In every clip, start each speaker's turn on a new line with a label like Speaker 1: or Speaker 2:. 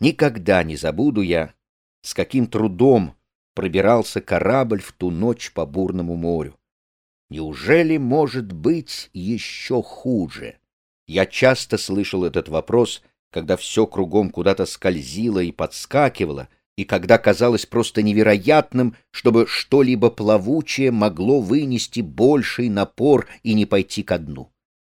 Speaker 1: Никогда не забуду я, с каким трудом пробирался корабль в ту ночь по бурному морю. Неужели может быть еще хуже? Я часто слышал этот вопрос, когда все кругом куда-то скользило и подскакивало, и когда казалось просто невероятным, чтобы что-либо плавучее могло вынести больший напор и не пойти ко дну.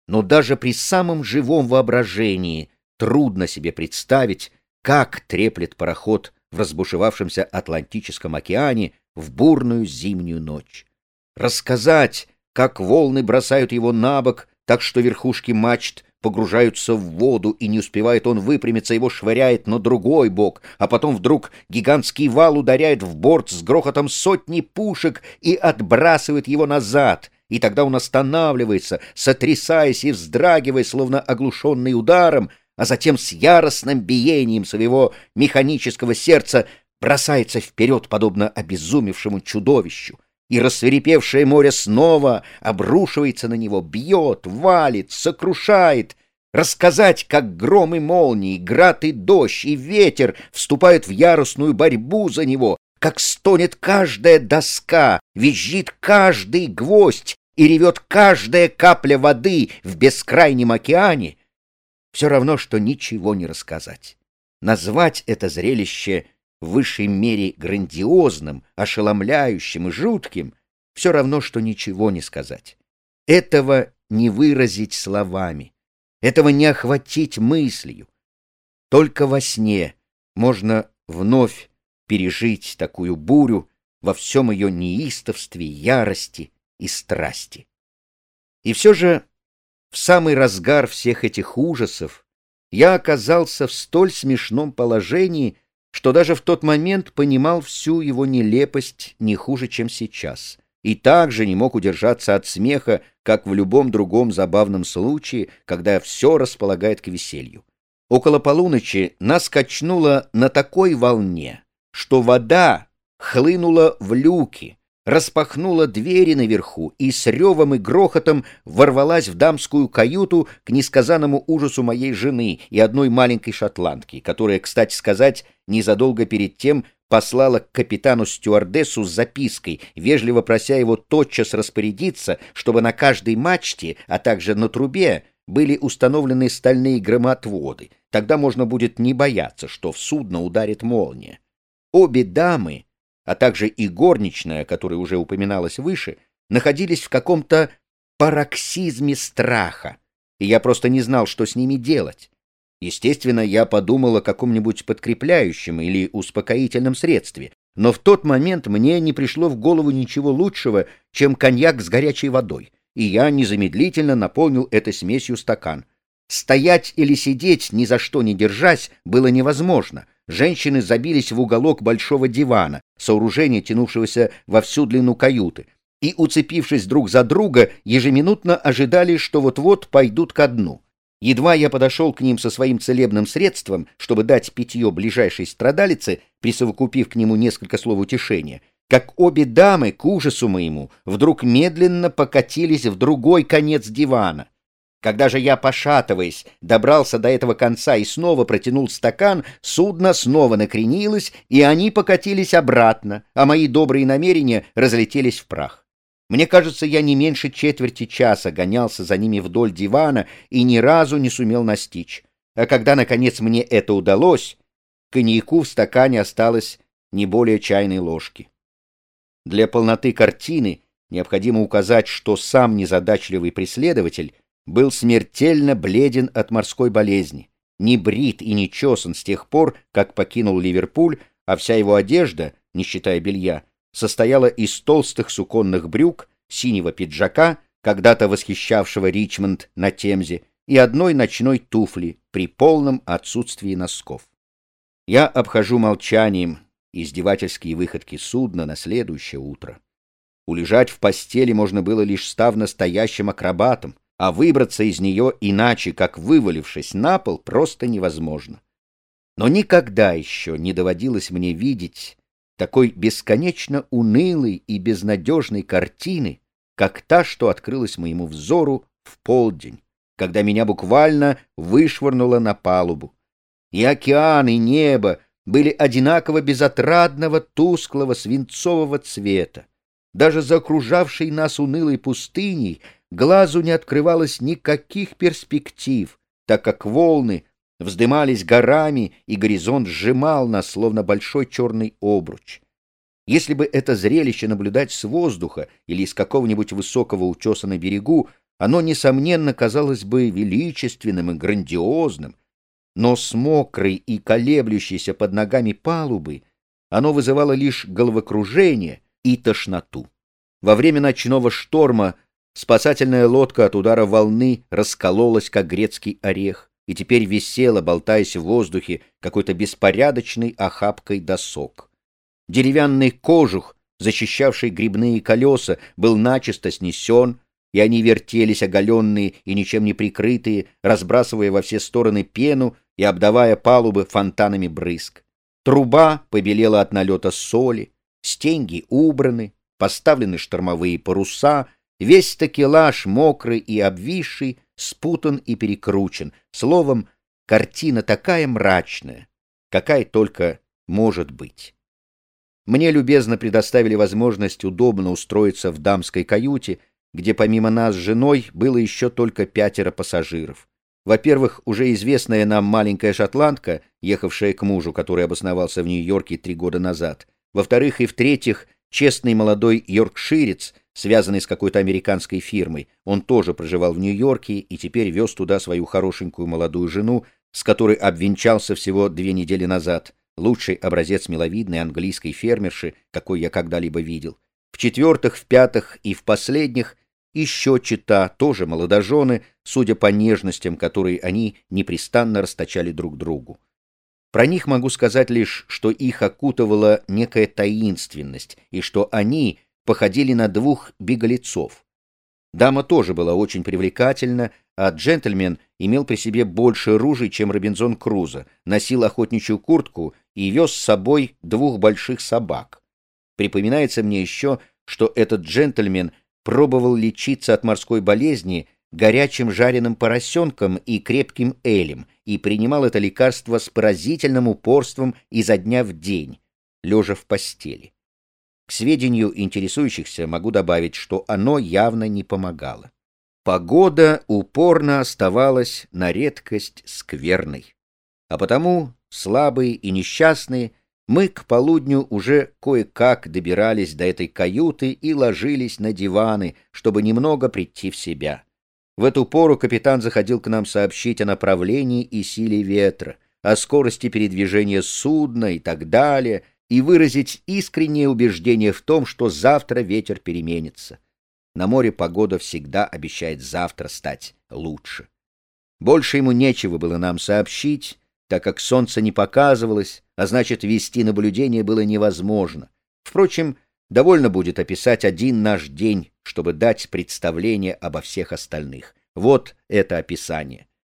Speaker 1: Но даже при самом живом воображении трудно себе представить, как треплет пароход в разбушевавшемся Атлантическом океане в бурную зимнюю ночь. Рассказать, как волны бросают его на бок, так что верхушки мачт погружаются в воду, и не успевает он выпрямиться, его швыряет на другой бок, а потом вдруг гигантский вал ударяет в борт с грохотом сотни пушек и отбрасывает его назад, и тогда он останавливается, сотрясаясь и вздрагивая, словно оглушенный ударом, а затем с яростным биением своего механического сердца бросается вперед, подобно обезумевшему чудовищу, и рассверепевшее море снова обрушивается на него, бьет, валит, сокрушает. Рассказать, как гром и молнии, град и дождь и ветер вступают в яростную борьбу за него, как стонет каждая доска, визжит каждый гвоздь и ревет каждая капля воды в бескрайнем океане — все равно, что ничего не рассказать. Назвать это зрелище в высшей мере грандиозным, ошеломляющим и жутким все равно, что ничего не сказать. Этого не выразить словами, этого не охватить мыслью. Только во сне можно вновь пережить такую бурю во всем ее неистовстве, ярости и страсти. И все же в самый разгар всех этих ужасов я оказался в столь смешном положении, что даже в тот момент понимал всю его нелепость не хуже, чем сейчас, и также не мог удержаться от смеха, как в любом другом забавном случае, когда все располагает к веселью. Около полуночи нас качнуло на такой волне, что вода хлынула в люки, распахнула двери наверху и с ревом и грохотом ворвалась в дамскую каюту к несказанному ужасу моей жены и одной маленькой шотландки, которая, кстати сказать, незадолго перед тем послала к капитану стюардессу с запиской, вежливо прося его тотчас распорядиться, чтобы на каждой мачте, а также на трубе, были установлены стальные громотводы. Тогда можно будет не бояться, что в судно ударит молния. Обе дамы а также и горничная, которая уже упоминалась выше, находились в каком-то пароксизме страха, и я просто не знал, что с ними делать. Естественно, я подумал о каком-нибудь подкрепляющем или успокоительном средстве, но в тот момент мне не пришло в голову ничего лучшего, чем коньяк с горячей водой, и я незамедлительно наполнил этой смесью стакан. Стоять или сидеть, ни за что не держась, было невозможно — Женщины забились в уголок большого дивана, сооружения, тянувшегося во всю длину каюты, и, уцепившись друг за друга, ежеминутно ожидали, что вот-вот пойдут ко дну. Едва я подошел к ним со своим целебным средством, чтобы дать питье ближайшей страдалице, присовокупив к нему несколько слов утешения, как обе дамы, к ужасу моему, вдруг медленно покатились в другой конец дивана. Когда же я, пошатываясь, добрался до этого конца и снова протянул стакан, судно снова накренилось, и они покатились обратно, а мои добрые намерения разлетелись в прах. Мне кажется, я не меньше четверти часа гонялся за ними вдоль дивана и ни разу не сумел настичь. А когда, наконец, мне это удалось, коньяку в стакане осталось не более чайной ложки. Для полноты картины необходимо указать, что сам незадачливый преследователь был смертельно бледен от морской болезни, не брит и не чесан с тех пор, как покинул Ливерпуль, а вся его одежда, не считая белья, состояла из толстых суконных брюк, синего пиджака, когда-то восхищавшего Ричмонд на Темзе, и одной ночной туфли при полном отсутствии носков. Я обхожу молчанием издевательские выходки судна на следующее утро. Улежать в постели можно было лишь став настоящим акробатом, а выбраться из нее иначе, как вывалившись на пол, просто невозможно. Но никогда еще не доводилось мне видеть такой бесконечно унылой и безнадежной картины, как та, что открылась моему взору в полдень, когда меня буквально вышвырнуло на палубу. И океан, и небо были одинаково безотрадного, тусклого, свинцового цвета. Даже за окружавшей нас унылой пустыней глазу не открывалось никаких перспектив, так как волны вздымались горами, и горизонт сжимал нас, словно большой черный обруч. Если бы это зрелище наблюдать с воздуха или из какого-нибудь высокого утеса на берегу, оно, несомненно, казалось бы величественным и грандиозным, но с мокрой и колеблющейся под ногами палубы оно вызывало лишь головокружение и тошноту. Во время ночного шторма спасательная лодка от удара волны раскололась, как грецкий орех, и теперь висела, болтаясь в воздухе, какой-то беспорядочной охапкой досок. Деревянный кожух, защищавший грибные колеса, был начисто снесен, и они вертелись оголенные и ничем не прикрытые, разбрасывая во все стороны пену и обдавая палубы фонтанами брызг. Труба побелела от налета соли, стенги убраны, поставлены штормовые паруса, весь такелаж мокрый и обвисший, спутан и перекручен. Словом, картина такая мрачная, какая только может быть. Мне любезно предоставили возможность удобно устроиться в дамской каюте, где помимо нас с женой было еще только пятеро пассажиров. Во-первых, уже известная нам маленькая шотландка, ехавшая к мужу, который обосновался в Нью-Йорке три года назад. Во-вторых и в-третьих, честный молодой йоркширец, связанный с какой-то американской фирмой. Он тоже проживал в Нью-Йорке и теперь вез туда свою хорошенькую молодую жену, с которой обвенчался всего две недели назад лучший образец миловидной английской фермерши, какой я когда-либо видел. В-четвертых, в-пятых и в последних еще чита, тоже молодожены, судя по нежностям, которые они непрестанно расточали друг другу. Про них могу сказать лишь, что их окутывала некая таинственность, и что они походили на двух беглецов. Дама тоже была очень привлекательна, а джентльмен имел при себе больше ружей, чем Робинзон Крузо, носил охотничью куртку и вез с собой двух больших собак. Припоминается мне еще, что этот джентльмен пробовал лечиться от морской болезни горячим жареным поросенком и крепким элем и принимал это лекарство с поразительным упорством изо дня в день, лежа в постели. К сведению интересующихся могу добавить, что оно явно не помогало. Погода упорно оставалась на редкость скверной. А потому, слабые и несчастные, мы к полудню уже кое-как добирались до этой каюты и ложились на диваны, чтобы немного прийти в себя. В эту пору капитан заходил к нам сообщить о направлении и силе ветра, о скорости передвижения судна и так далее, и выразить искреннее убеждение в том, что завтра ветер переменится. На море погода всегда обещает завтра стать лучше. Больше ему нечего было нам сообщить, так как солнце не показывалось, а значит, вести наблюдение было невозможно. Впрочем, довольно будет описать один наш день, чтобы дать представление обо всех остальных. Вот это описание.